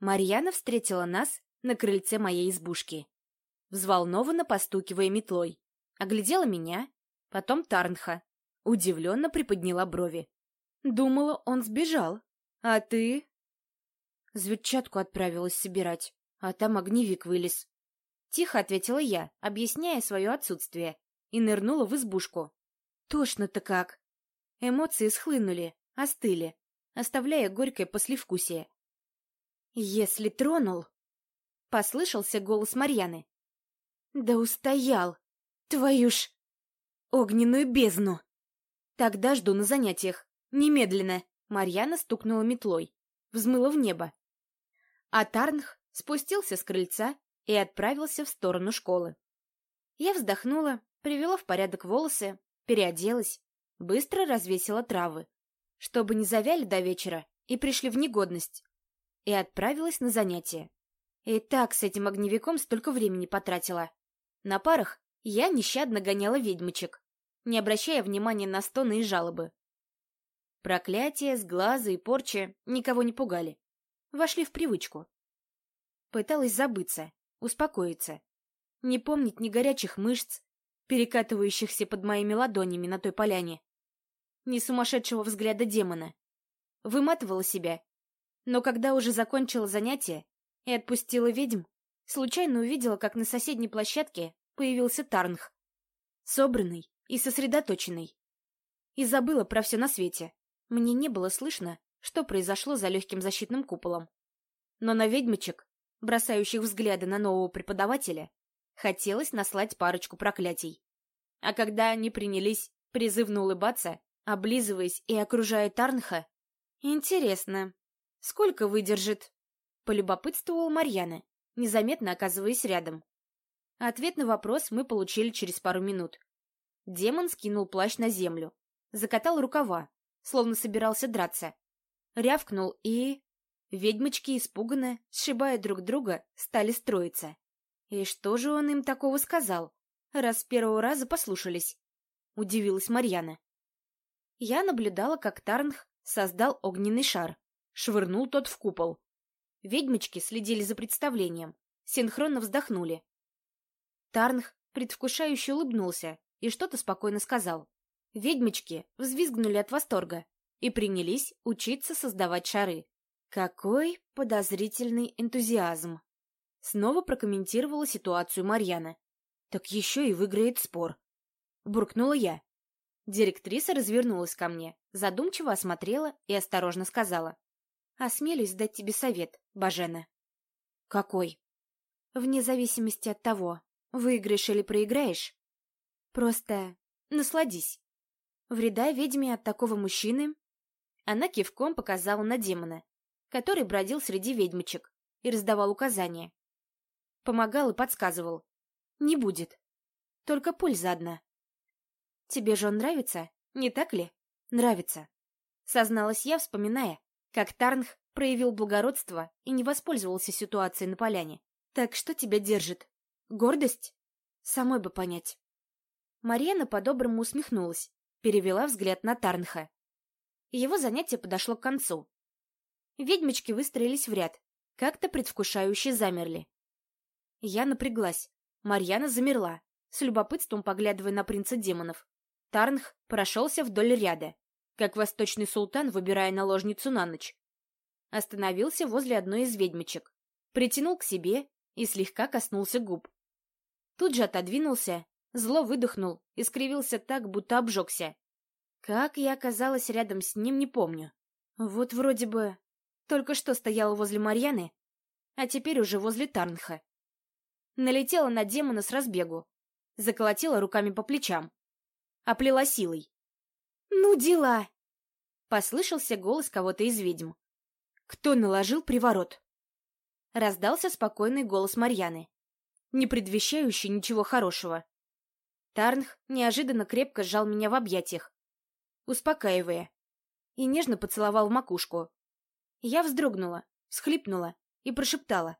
Марьяна встретила нас на крыльце моей избушки, взволнованно постукивая метлой. Оглядела меня, потом Тарнха, удивленно приподняла брови. Думала, он сбежал. А ты? Зветчатку отправилась собирать, а там огневик вылез. Тихо ответила я, объясняя свое отсутствие, и нырнула в избушку. Тошно-то как. Эмоции схлынули, остыли, оставляя горькое послевкусие. «Если тронул...» — послышался голос Марьяны. «Да устоял! Твою ж... огненную бездну!» «Тогда жду на занятиях. Немедленно!» Марьяна стукнула метлой, взмыла в небо. А Тарнх спустился с крыльца и отправился в сторону школы. Я вздохнула, привела в порядок волосы, переоделась, быстро развесила травы, чтобы не завяли до вечера и пришли в негодность, и отправилась на занятия. И так с этим огневиком столько времени потратила. На парах я нещадно гоняла ведьмочек, не обращая внимания на стоны и жалобы. Проклятия, сглазы и порчи никого не пугали. Вошли в привычку. Пыталась забыться, успокоиться. Не помнить ни горячих мышц, перекатывающихся под моими ладонями на той поляне, ни сумасшедшего взгляда демона. Выматывала себя. Но когда уже закончила занятие и отпустила ведьм, случайно увидела, как на соседней площадке появился Тарнх. Собранный и сосредоточенный. И забыла про все на свете. Мне не было слышно, что произошло за легким защитным куполом. Но на ведьмочек, бросающих взгляды на нового преподавателя, хотелось наслать парочку проклятий. А когда они принялись призывно улыбаться, облизываясь и окружая Тарнха, «Интересно, сколько выдержит?» — полюбопытствовала Марьяна, незаметно оказываясь рядом. Ответ на вопрос мы получили через пару минут. Демон скинул плащ на землю, закатал рукава, словно собирался драться. Рявкнул и... Ведьмочки, испуганно, сшибая друг друга, стали строиться. И что же он им такого сказал, раз с первого раза послушались? Удивилась Марьяна. Я наблюдала, как Тарнх создал огненный шар, швырнул тот в купол. Ведьмочки следили за представлением, синхронно вздохнули. Тарнх предвкушающе улыбнулся и что-то спокойно сказал. Ведьмочки взвизгнули от восторга и принялись учиться создавать шары. Какой подозрительный энтузиазм! Снова прокомментировала ситуацию Марьяна. Так еще и выиграет спор. Буркнула я. Директриса развернулась ко мне, задумчиво осмотрела и осторожно сказала. «Осмелюсь дать тебе совет, Бажена». «Какой?» «Вне зависимости от того, выиграешь или проиграешь, просто насладись. Вреда ведьме от такого мужчины...» Она кивком показала на демона, который бродил среди ведьмочек и раздавал указания. Помогал и подсказывал. «Не будет. Только польза одна». «Тебе же он нравится, не так ли?» «Нравится», — созналась я, вспоминая, как Тарнх проявил благородство и не воспользовался ситуацией на поляне. «Так что тебя держит? Гордость? Самой бы понять». Марьяна по-доброму усмехнулась, перевела взгляд на Тарнха. Его занятие подошло к концу. Ведьмочки выстроились в ряд, как-то предвкушающе замерли. Я напряглась. Марьяна замерла, с любопытством поглядывая на принца демонов. Тарнх прошелся вдоль ряда, как восточный султан, выбирая наложницу на ночь. Остановился возле одной из ведьмочек, притянул к себе и слегка коснулся губ. Тут же отодвинулся, зло выдохнул и скривился так, будто обжегся. Как я оказалась рядом с ним, не помню. Вот вроде бы только что стояла возле Марьяны, а теперь уже возле Тарнха. Налетела на демона с разбегу, заколотила руками по плечам оплела силой. «Ну, дела!» — послышался голос кого-то из ведьм. «Кто наложил приворот?» Раздался спокойный голос Марьяны, не предвещающий ничего хорошего. Тарнх неожиданно крепко сжал меня в объятиях, успокаивая, и нежно поцеловал в макушку. Я вздрогнула, всхлипнула и прошептала.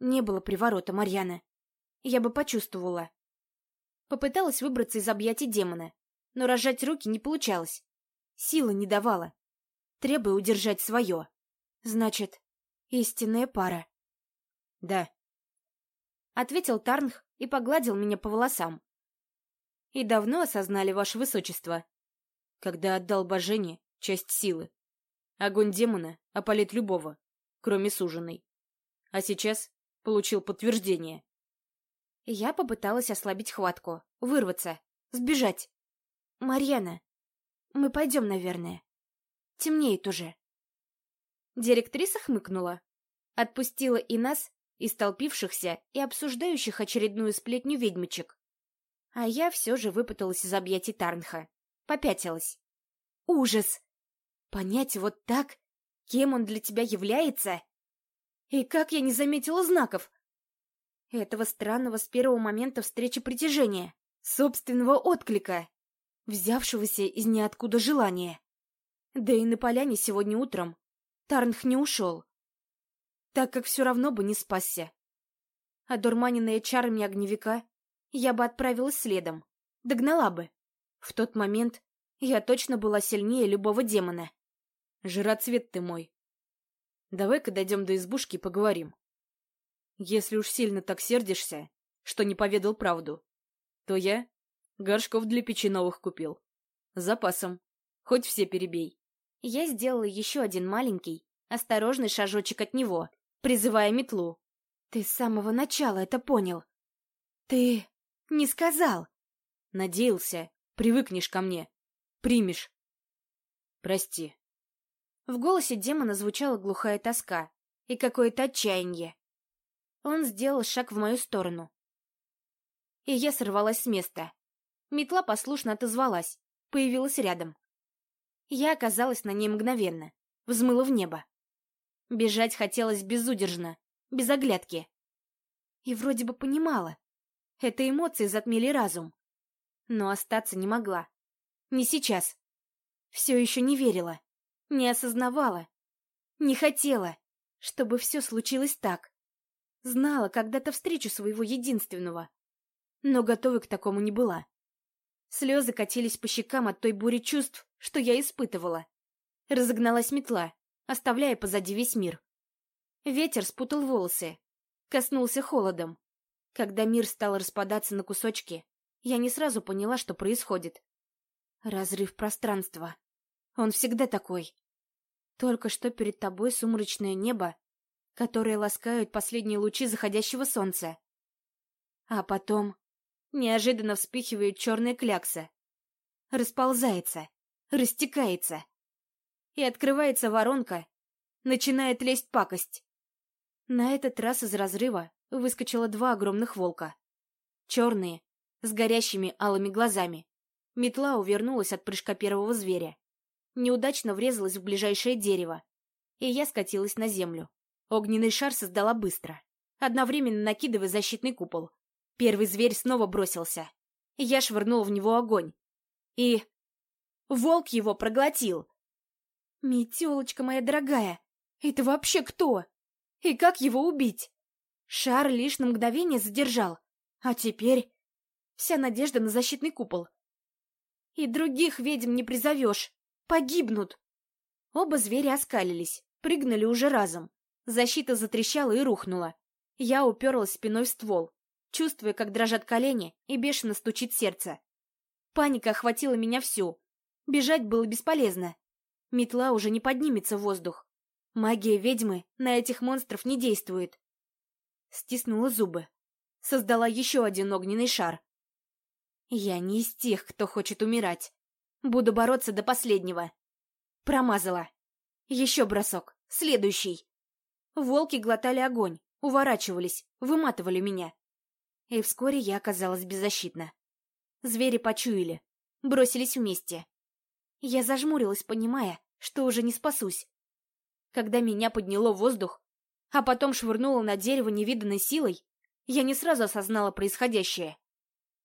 «Не было приворота, Марьяна. Я бы почувствовала». Попыталась выбраться из объятий демона, но разжать руки не получалось. Сила не давала, требуя удержать свое. Значит, истинная пара. Да. Ответил Тарнх и погладил меня по волосам. И давно осознали ваше высочество? Когда отдал Божене часть силы. Огонь демона опалит любого, кроме суженой. А сейчас получил подтверждение. Я попыталась ослабить хватку, вырваться, сбежать. «Марьяна, мы пойдем, наверное. Темнеет уже». Директриса хмыкнула. Отпустила и нас, и столпившихся, и обсуждающих очередную сплетню ведьмочек. А я все же выпуталась из объятий Тарнха. Попятилась. Ужас! Понять вот так, кем он для тебя является? И как я не заметила знаков? Этого странного с первого момента встречи притяжения, собственного отклика, взявшегося из ниоткуда желания. Да и на поляне сегодня утром Тарнх не ушел, так как все равно бы не спасся. Одурманенная чарами огневика, я бы отправилась следом, догнала бы. В тот момент я точно была сильнее любого демона. Жироцвет ты мой. Давай-ка дойдем до избушки и поговорим. Если уж сильно так сердишься, что не поведал правду, то я горшков для печи новых купил. С запасом. Хоть все перебей. Я сделала еще один маленький, осторожный шажочек от него, призывая метлу. Ты с самого начала это понял. Ты не сказал. Надеялся, привыкнешь ко мне. Примешь. Прости. В голосе демона звучала глухая тоска и какое-то отчаяние. Он сделал шаг в мою сторону. И я сорвалась с места. Метла послушно отозвалась, появилась рядом. Я оказалась на ней мгновенно, взмыла в небо. Бежать хотелось безудержно, без оглядки. И вроде бы понимала. Это эмоции затмили разум. Но остаться не могла. Не сейчас. Все еще не верила. Не осознавала. Не хотела, чтобы все случилось так. Знала, когда-то встречу своего единственного. Но готовой к такому не была. Слезы катились по щекам от той бури чувств, что я испытывала. Разогналась метла, оставляя позади весь мир. Ветер спутал волосы, коснулся холодом. Когда мир стал распадаться на кусочки, я не сразу поняла, что происходит. Разрыв пространства. Он всегда такой. Только что перед тобой сумрачное небо, которое ласкают последние лучи заходящего солнца. А потом неожиданно вспыхивает черная клякса. Расползается, растекается. И открывается воронка, начинает лезть пакость. На этот раз из разрыва выскочило два огромных волка. Черные, с горящими алыми глазами. Метла увернулась от прыжка первого зверя. Неудачно врезалась в ближайшее дерево. И я скатилась на землю. Огненный шар создала быстро, одновременно накидывая защитный купол. Первый зверь снова бросился. Я швырнула в него огонь. И... Волк его проглотил. Метелочка моя дорогая, это вообще кто? И как его убить? Шар лишь на мгновение задержал. А теперь... Вся надежда на защитный купол. И других ведьм не призовешь. Погибнут. Оба зверя оскалились, прыгнули уже разом. Защита затрещала и рухнула. Я уперлась спиной в ствол чувствуя, как дрожат колени и бешено стучит сердце. Паника охватила меня всю. Бежать было бесполезно. Метла уже не поднимется в воздух. Магия ведьмы на этих монстров не действует. Стиснула зубы. Создала еще один огненный шар. Я не из тех, кто хочет умирать. Буду бороться до последнего. Промазала. Еще бросок. Следующий. Волки глотали огонь, уворачивались, выматывали меня и вскоре я оказалась беззащитна. Звери почуяли, бросились вместе. Я зажмурилась, понимая, что уже не спасусь. Когда меня подняло в воздух, а потом швырнуло на дерево невиданной силой, я не сразу осознала происходящее.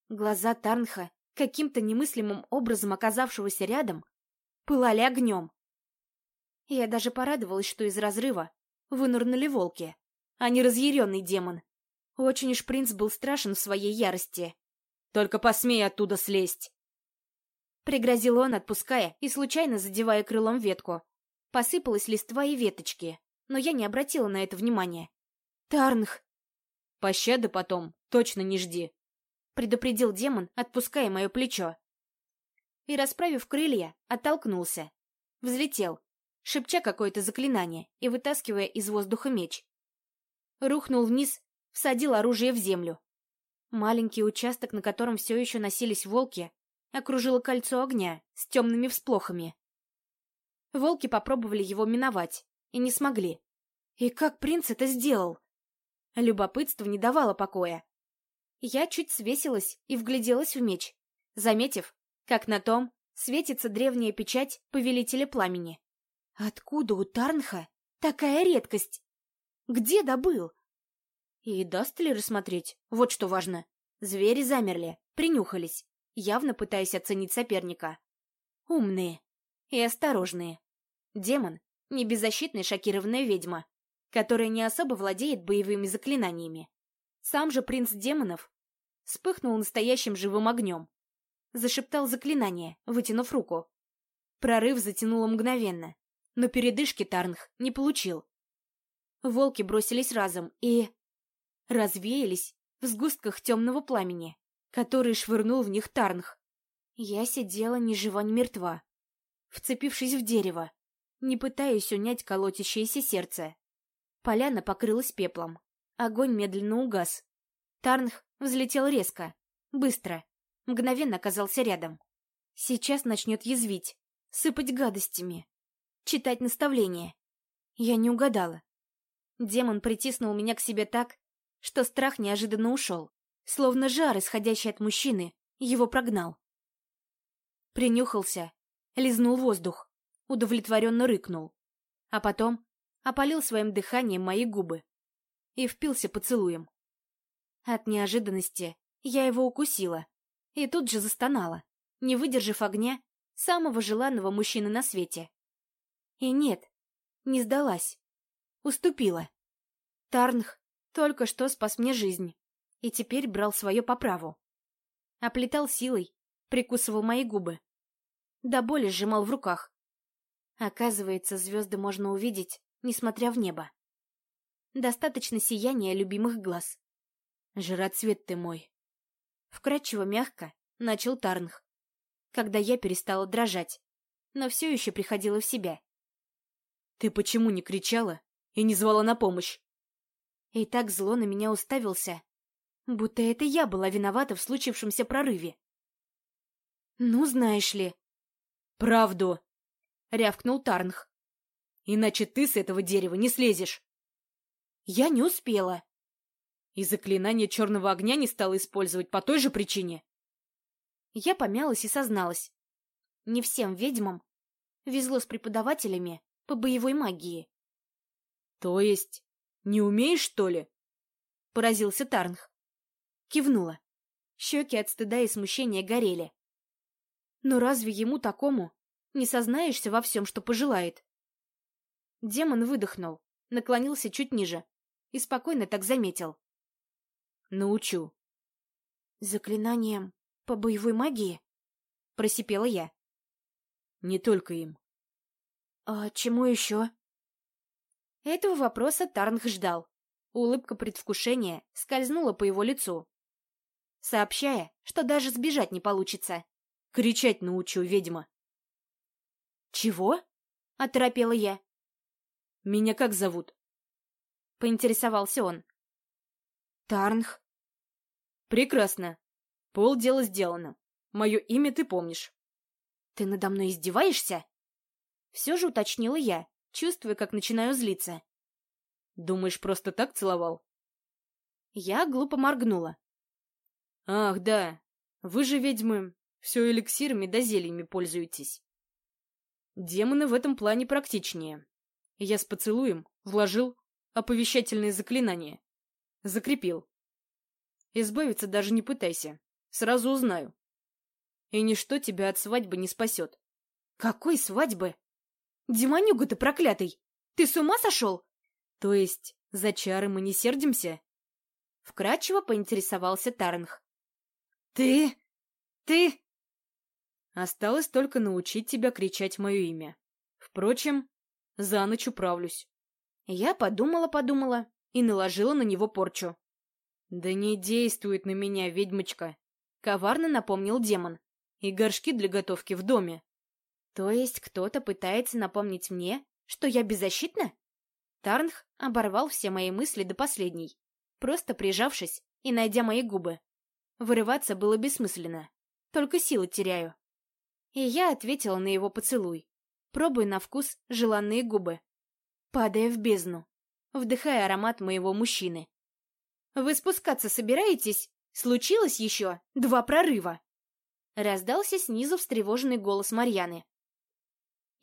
Глаза Тарнха, каким-то немыслимым образом оказавшегося рядом, пылали огнем. Я даже порадовалась, что из разрыва вынырнули волки, а не разъяренный демон. Очень уж принц был страшен в своей ярости. «Только посмей оттуда слезть!» Пригрозил он, отпуская и случайно задевая крылом ветку. Посыпалась листва и веточки. но я не обратила на это внимания. «Тарнх!» «Пощады потом точно не жди», — предупредил демон, отпуская мое плечо. И, расправив крылья, оттолкнулся. Взлетел, шепча какое-то заклинание и вытаскивая из воздуха меч. Рухнул вниз, всадил оружие в землю. Маленький участок, на котором все еще носились волки, окружило кольцо огня с темными всплохами. Волки попробовали его миновать и не смогли. И как принц это сделал? Любопытство не давало покоя. Я чуть свесилась и вгляделась в меч, заметив, как на том светится древняя печать повелителя пламени. Откуда у Тарнха такая редкость? Где добыл? И даст ли рассмотреть? Вот что важно. Звери замерли, принюхались, явно пытаясь оценить соперника. Умные и осторожные. Демон — не беззащитная шокированная ведьма, которая не особо владеет боевыми заклинаниями. Сам же принц демонов вспыхнул настоящим живым огнем. Зашептал заклинание, вытянув руку. Прорыв затянуло мгновенно, но передышки Тарнх не получил. Волки бросились разом и... развеялись в сгустках темного пламени, который швырнул в них Тарнх. Я сидела ни жива, ни мертва, вцепившись в дерево, не пытаясь унять колотящееся сердце. Поляна покрылась пеплом. Огонь медленно угас. Тарнх взлетел резко, быстро, мгновенно оказался рядом. Сейчас начнет язвить, сыпать гадостями, читать наставления. Я не угадала. Демон притиснул меня к себе так, что страх неожиданно ушел, словно жар, исходящий от мужчины, его прогнал. Принюхался, лизнул воздух, удовлетворенно рыкнул, а потом опалил своим дыханием мои губы и впился поцелуем. От неожиданности я его укусила и тут же застонала, не выдержав огня самого желанного мужчины на свете. И нет, не сдалась. Уступила. Тарнх только что спас мне жизнь и теперь брал свое по праву. Оплетал силой, прикусывал мои губы. До боли сжимал в руках. Оказывается, звезды можно увидеть, несмотря в небо. Достаточно сияния любимых глаз. Жироцвет ты мой. Вкрадчиво мягко начал Тарнх, когда я перестала дрожать, но все еще приходила в себя. Ты почему не кричала и не звала на помощь? И так зло на меня уставился, будто это я была виновата в случившемся прорыве. Ну, знаешь ли. Правду, рявкнул Тарнх. Иначе ты с этого дерева не слезешь. Я не успела. И заклинание черного огня не стала использовать по той же причине. Я помялась и созналась. Не всем ведьмам везло с преподавателями по боевой магии. То есть, не умеешь, что ли? Поразился Тарнх. Кивнула. Щеки от стыда и смущения горели. Но разве ему такому не сознаешься во всем, что пожелает? Демон выдохнул, наклонился чуть ниже и спокойно так заметил. Научу. Заклинанием по боевой магии? Просипела я. Не только им. А чему еще? Этого вопроса Тарнх ждал. Улыбка предвкушения скользнула по его лицу, сообщая, что даже сбежать не получится. Кричать научу, ведьма. Чего? Оторопела я. Меня как зовут? Поинтересовался он. Тарнх. Прекрасно. Пол дела сделано. Мое имя ты помнишь. Ты надо мной издеваешься? Все же уточнила я, чувствуя, как начинаю злиться. Думаешь, просто так целовал? Я глупо моргнула. Ах, да. Вы же, ведьмы, все эликсирами да зельями пользуетесь. Демоны в этом плане практичнее. Я с поцелуем вложил оповещательные заклинания. Закрепил. Избавиться даже не пытайся. Сразу узнаю. И ничто тебя от свадьбы не спасет. Какой свадьбы? Демонюга ты проклятый! Ты с ума сошел? То есть за чары мы не сердимся? Вкратчиво поинтересовался Тарнх. Ты... ты... Осталось только научить тебя кричать мое имя. Впрочем, за ночь управлюсь. Я подумала-подумала и наложила на него порчу. «Да не действует на меня, ведьмочка!» — коварно напомнил демон. «И горшки для готовки в доме». «То есть кто-то пытается напомнить мне, что я беззащитна?» Тарнх оборвал все мои мысли до последней, просто прижавшись и найдя мои губы. Вырываться было бессмысленно, только силы теряю. И я ответила на его поцелуй, пробуя на вкус желанные губы, падая в бездну, вдыхая аромат моего мужчины. «Вы спускаться собираетесь? Случилось еще два прорыва!» Раздался снизу встревоженный голос Марьяны.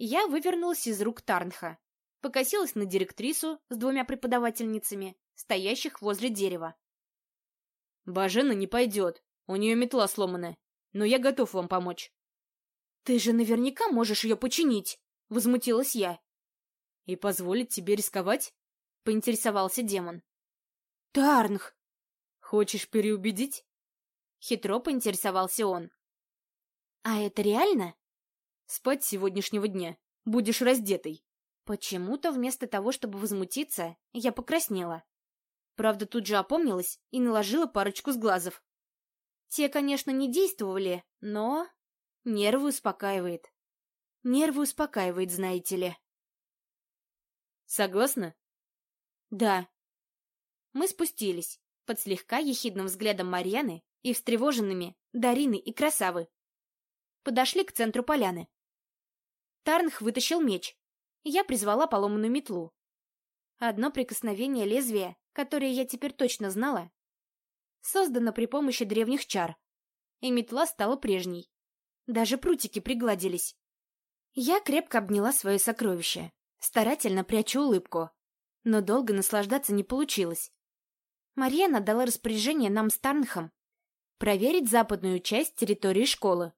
Я вывернулась из рук Тарнха, покосилась на директрису с двумя преподавательницами, стоящих возле дерева. «Бажена не пойдет, у нее метла сломана, но я готов вам помочь». «Ты же наверняка можешь ее починить!» — возмутилась я. «И позволить тебе рисковать?» — поинтересовался демон. «Тарнх!» «Хочешь переубедить?» Хитро поинтересовался он. «А это реально?» «Спать сегодняшнего дня. Будешь раздетой». Почему-то вместо того, чтобы возмутиться, я покраснела. Правда, тут же опомнилась и наложила парочку сглазов. Те, конечно, не действовали, но... Нервы успокаивает. Нервы успокаивает, знаете ли. Согласна? Да. Мы спустились, под слегка ехидным взглядом Марьяны и встревоженными Дарины и Красавы. Подошли к центру поляны. Тарнх вытащил меч. Я призвала поломанную метлу. Одно прикосновение лезвия, которое я теперь точно знала, создано при помощи древних чар, и метла стала прежней. Даже прутики пригладились. Я крепко обняла свое сокровище, старательно прячу улыбку, но долго наслаждаться не получилось. Марьяна дала распоряжение нам с Тарнхом проверить западную часть территории школы,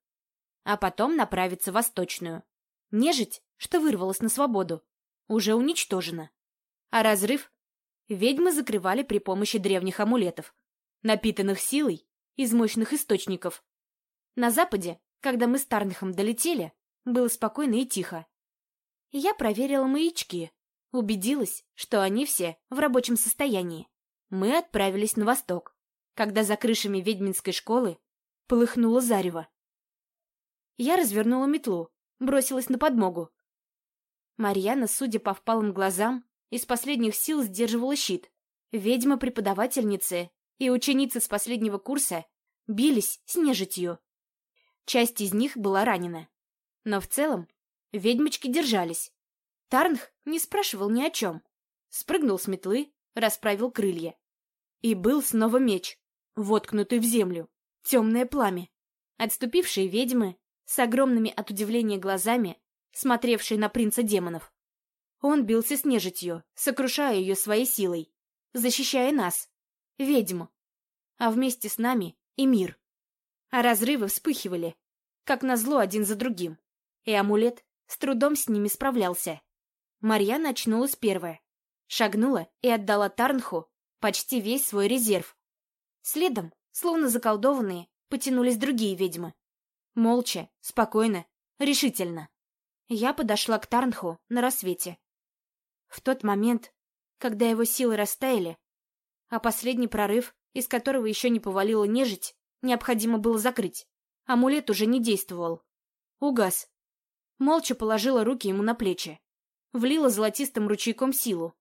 а потом направиться в восточную. Нежить, что вырвалась на свободу, уже уничтожена. А разрыв ведьмы закрывали при помощи древних амулетов, напитанных силой из мощных источников. На западе, когда мы с Тарнхом долетели, было спокойно и тихо. Я проверила маячки, убедилась, что они все в рабочем состоянии. Мы отправились на восток, когда за крышами ведьминской школы полыхнуло зарево. Я развернула метлу, бросилась на подмогу. Марьяна, судя по впалым глазам, из последних сил сдерживала щит. Ведьма-преподавательницы и ученицы с последнего курса бились с нежитью. Часть из них была ранена. Но в целом ведьмочки держались. Тарнх не спрашивал ни о чем. Спрыгнул с метлы, расправил крылья. И был снова меч, воткнутый в землю, темное пламя. Отступившие ведьмы, с огромными от удивления глазами, смотревшие на принца демонов. Он бился с нежитью, сокрушая ее своей силой, защищая нас, ведьму, а вместе с нами и мир. А разрывы вспыхивали, как назло один за другим, и амулет с трудом с ними справлялся. Марьяна очнулась первая, шагнула и отдала Тарнху почти весь свой резерв. Следом, словно заколдованные, потянулись другие ведьмы. Молча, спокойно, решительно. Я подошла к Тарнху на рассвете. В тот момент, когда его силы растаяли, а последний прорыв, из которого еще не повалила нежить, необходимо было закрыть. Амулет уже не действовал. Угас. Молча положила руки ему на плечи. Влила золотистым ручейком силу.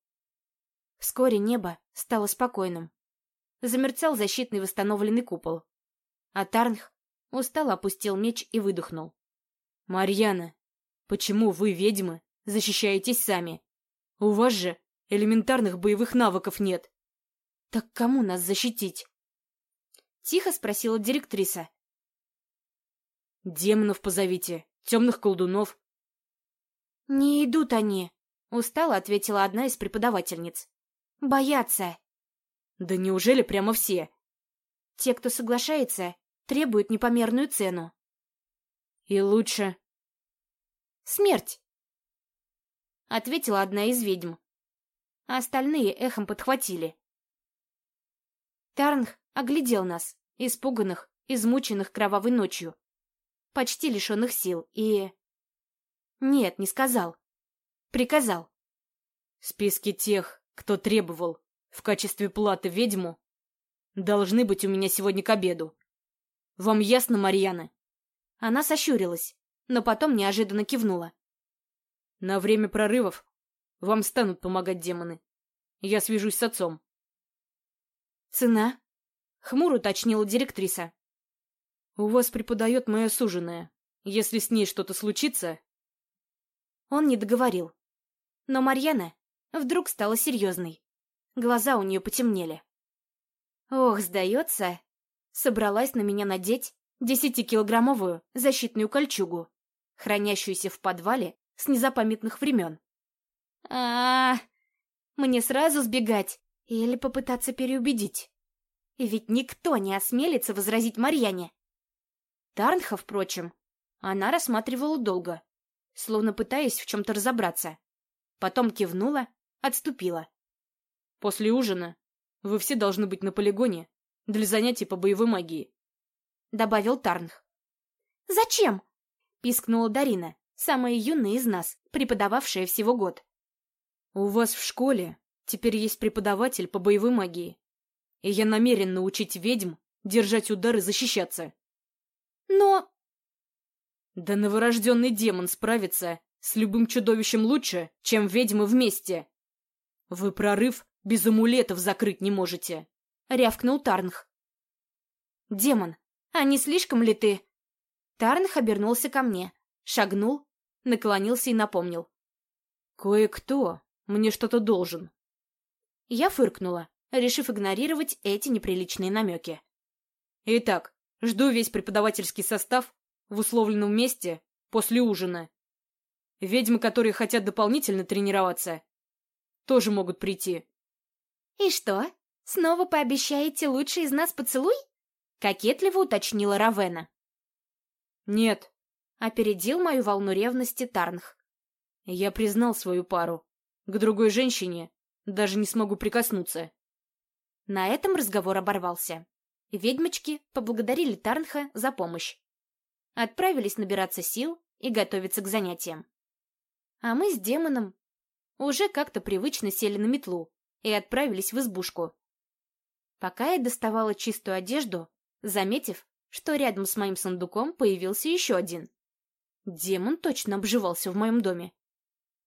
Вскоре небо стало спокойным. Замерцал защитный восстановленный купол. А Тарнх устало опустил меч и выдохнул. «Марьяна, почему вы, ведьмы, защищаетесь сами? У вас же элементарных боевых навыков нет!» «Так кому нас защитить?» Тихо спросила директриса. «Демонов позовите, темных колдунов». «Не идут они», — устало ответила одна из преподавательниц. «Боятся». «Да неужели прямо все?» «Те, кто соглашается, требуют непомерную цену». «И лучше...» «Смерть», — ответила одна из ведьм. А остальные эхом подхватили. Тарнх оглядел нас, испуганных, измученных кровавой ночью, почти лишенных сил, и... Нет, не сказал. Приказал. Списки тех, кто требовал в качестве платы ведьму, должны быть у меня сегодня к обеду. Вам ясно, Марьяна? Она сощурилась, но потом неожиданно кивнула. На время прорывов вам станут помогать демоны. Я свяжусь с отцом. Цена? Хмуро уточнила директриса. У вас преподает моя суженая. Если с ней что-то случится... Он не договорил. Но Марьяна вдруг стала серьезной. Глаза у нее потемнели. Ох, сдается, собралась на меня надеть десятикилограммовую защитную кольчугу, хранящуюся в подвале с незапамятных времен. А, -а, а Мне сразу сбегать или попытаться переубедить? И ведь никто не осмелится возразить Марьяне. Тарнха, впрочем, она рассматривала долго, словно пытаясь в чем-то разобраться. Потом кивнула, отступила. «После ужина вы все должны быть на полигоне для занятий по боевой магии», — добавил Тарнх. «Зачем?» — пискнула Дарина, самая юная из нас, преподававшая всего год. «У вас в школе теперь есть преподаватель по боевой магии, и я намерен научить ведьм держать удар и защищаться». «Но...» Да новорожденный демон справится с любым чудовищем лучше, чем ведьмы вместе. Вы прорыв без амулетов закрыть не можете, — рявкнул Тарнх. Демон, а не слишком ли ты? Тарнх обернулся ко мне, шагнул, наклонился и напомнил. Кое-кто мне что-то должен. Я фыркнула, решив игнорировать эти неприличные намеки. Итак, жду весь преподавательский состав в условленном месте после ужина. Ведьмы, которые хотят дополнительно тренироваться, тоже могут прийти. «И что, снова пообещаете лучший из нас поцелуй?» — кокетливо уточнила Равена. «Нет», — опередил мою волну ревности Тарнх. «Я признал свою пару. К другой женщине даже не смогу прикоснуться». На этом разговор оборвался. Ведьмочки поблагодарили Тарнха за помощь отправились набираться сил и готовиться к занятиям. А мы с демоном уже как-то привычно сели на метлу и отправились в избушку. Пока я доставала чистую одежду, заметив, что рядом с моим сундуком появился еще один. Демон точно обживался в моем доме.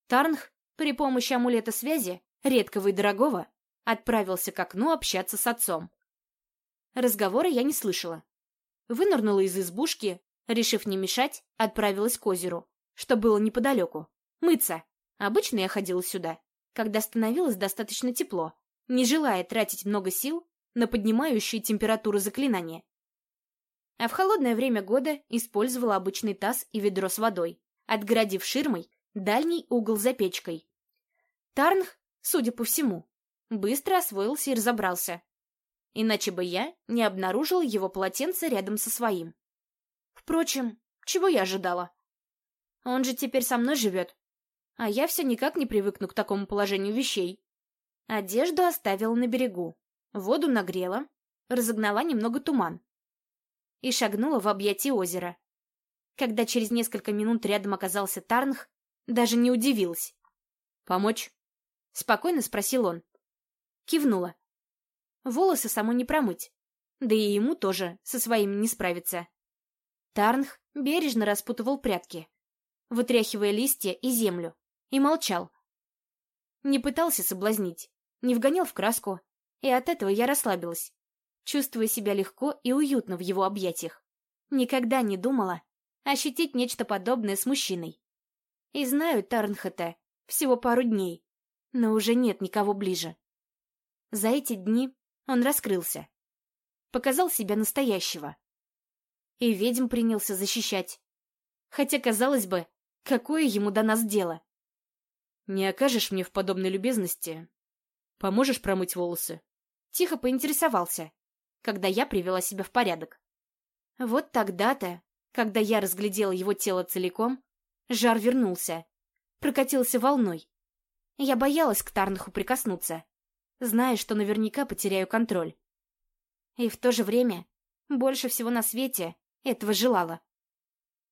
Тарнх при помощи амулета связи, редкого и дорогого, отправился к окну общаться с отцом. Разговора я не слышала. Вынырнула из избушки Решив не мешать, отправилась к озеру, что было неподалеку. Мыться. Обычно я ходила сюда, когда становилось достаточно тепло, не желая тратить много сил на поднимающие температуру заклинания. А в холодное время года использовала обычный таз и ведро с водой, отгородив ширмой дальний угол за печкой. Тарнх, судя по всему, быстро освоился и разобрался. Иначе бы я не обнаружила его полотенце рядом со своим. Впрочем, чего я ожидала? Он же теперь со мной живет, а я все никак не привыкну к такому положению вещей. Одежду оставила на берегу, воду нагрела, разогнала немного туман и шагнула в объятие озера. Когда через несколько минут рядом оказался Тарнх, даже не удивилась. «Помочь?» — спокойно спросил он. Кивнула. Волосы само не промыть, да и ему тоже со своими не справиться. Тарнх бережно распутывал прятки, вытряхивая листья и землю, и молчал. Не пытался соблазнить, не вгонял в краску, и от этого я расслабилась, чувствуя себя легко и уютно в его объятиях. Никогда не думала ощутить нечто подобное с мужчиной. И знаю Тарнхата всего пару дней, но уже нет никого ближе. За эти дни он раскрылся, показал себя настоящего, и ведьм принялся защищать. Хотя, казалось бы, какое ему до нас дело? «Не окажешь мне в подобной любезности? Поможешь промыть волосы?» Тихо поинтересовался, когда я привела себя в порядок. Вот тогда-то, когда я разглядела его тело целиком, жар вернулся, прокатился волной. Я боялась к Тарнаху прикоснуться, зная, что наверняка потеряю контроль. И в то же время, больше всего на свете, этого желала.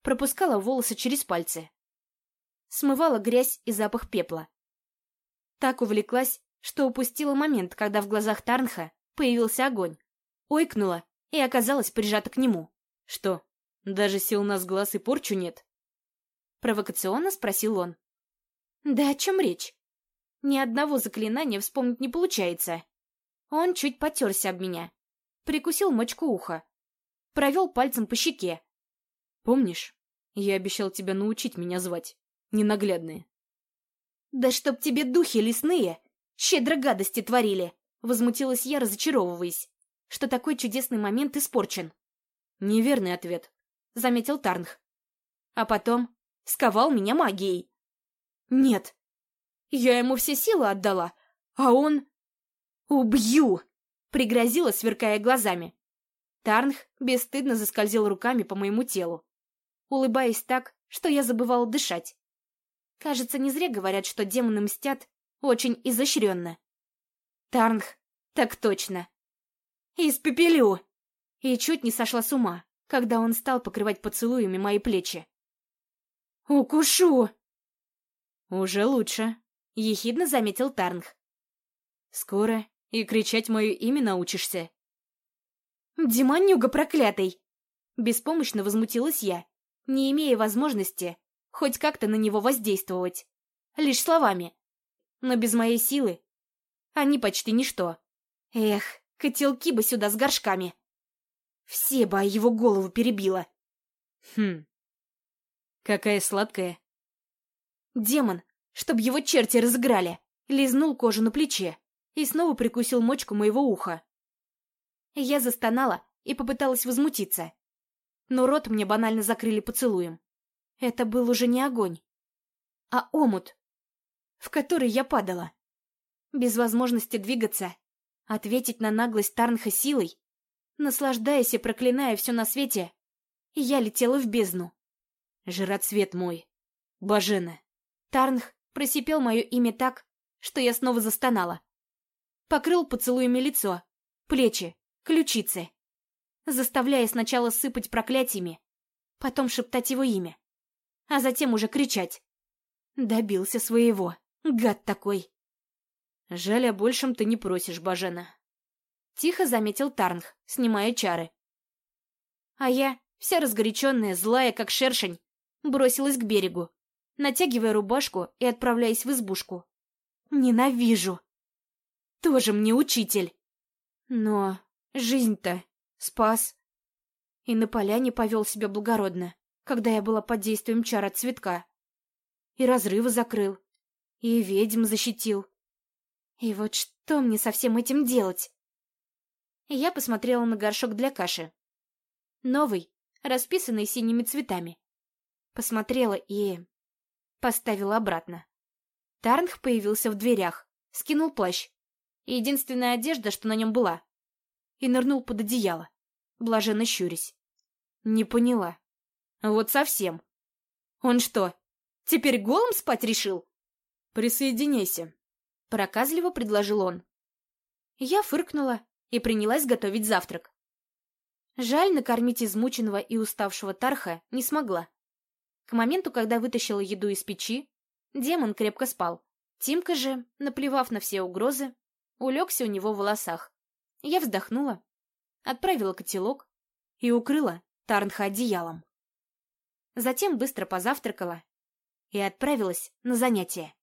Пропускала волосы через пальцы. Смывала грязь и запах пепла. Так увлеклась, что упустила момент, когда в глазах Тарнха появился огонь. Ойкнула и оказалась прижата к нему. «Что, даже сил на глаз и порчу нет?» Провокационно спросил он. «Да о чем речь? Ни одного заклинания вспомнить не получается». Он чуть потерся об меня, прикусил мочку уха, провел пальцем по щеке. «Помнишь, я обещал тебя научить меня звать, ненаглядные?» «Да чтоб тебе духи лесные щедро гадости творили!» Возмутилась я, разочаровываясь, что такой чудесный момент испорчен. «Неверный ответ», — заметил Тарнх. А потом сковал меня магией. «Нет, я ему все силы отдала, а он...» «Убью!» — пригрозила, сверкая глазами. Тарнх бесстыдно заскользил руками по моему телу, улыбаясь так, что я забывала дышать. Кажется, не зря говорят, что демоны мстят очень изощренно. Тарнх, так точно. Испепелю! И чуть не сошла с ума, когда он стал покрывать поцелуями мои плечи. «Укушу!» «Уже лучше», — ехидно заметил Тарнх. «Скоро и кричать мое имя научишься». «Демонюга проклятый!» Беспомощно возмутилась я, не имея возможности хоть как-то на него воздействовать. Лишь словами. Но без моей силы они почти ничто. Эх, котелки бы сюда с горшками. Все бы его голову перебило. Хм. Какая сладкая. Демон, чтоб его черти разыграли, лизнул кожу на плече и снова прикусил мочку моего уха. Я застонала и попыталась возмутиться. Но рот мне банально закрыли поцелуем. Это был уже не огонь, а омут, в который я падала. Без возможности двигаться, ответить на наглость Тарнха силой, наслаждаясь и проклиная все на свете, я летела в бездну. Жироцвет мой, Бажена. Тарнх просипел мое имя так, что я снова застонала. Покрыл поцелуями лицо, плечи, ключицы, заставляя сначала сыпать проклятиями, потом шептать его имя, а затем уже кричать. Добился своего, гад такой. Жаль, о большем ты не просишь, Бажена. Тихо заметил Тарнх, снимая чары. А я, вся разгоряченная, злая, как шершень, бросилась к берегу, натягивая рубашку и отправляясь в избушку. Ненавижу. Тоже мне учитель. Но жизнь-то спас. И на поляне повел себя благородно, когда я была под действием чара цветка. И разрывы закрыл, и ведьм защитил. И вот что мне со всем этим делать? Я посмотрела на горшок для каши. Новый, расписанный синими цветами. Посмотрела и... поставила обратно. Тарнх появился в дверях, скинул плащ. Единственная одежда, что на нем была. И нырнул под одеяло, блаженно щурясь. Не поняла. Вот совсем. Он что, теперь голым спать решил? Присоединяйся. Проказливо предложил он. Я фыркнула и принялась готовить завтрак. Жаль, накормить измученного и уставшего Тарха не смогла. К моменту, когда вытащила еду из печи, демон крепко спал. Тимка же, наплевав на все угрозы, улегся у него в волосах. Я вздохнула, отправила котелок и укрыла Тарнха одеялом. Затем быстро позавтракала и отправилась на занятия.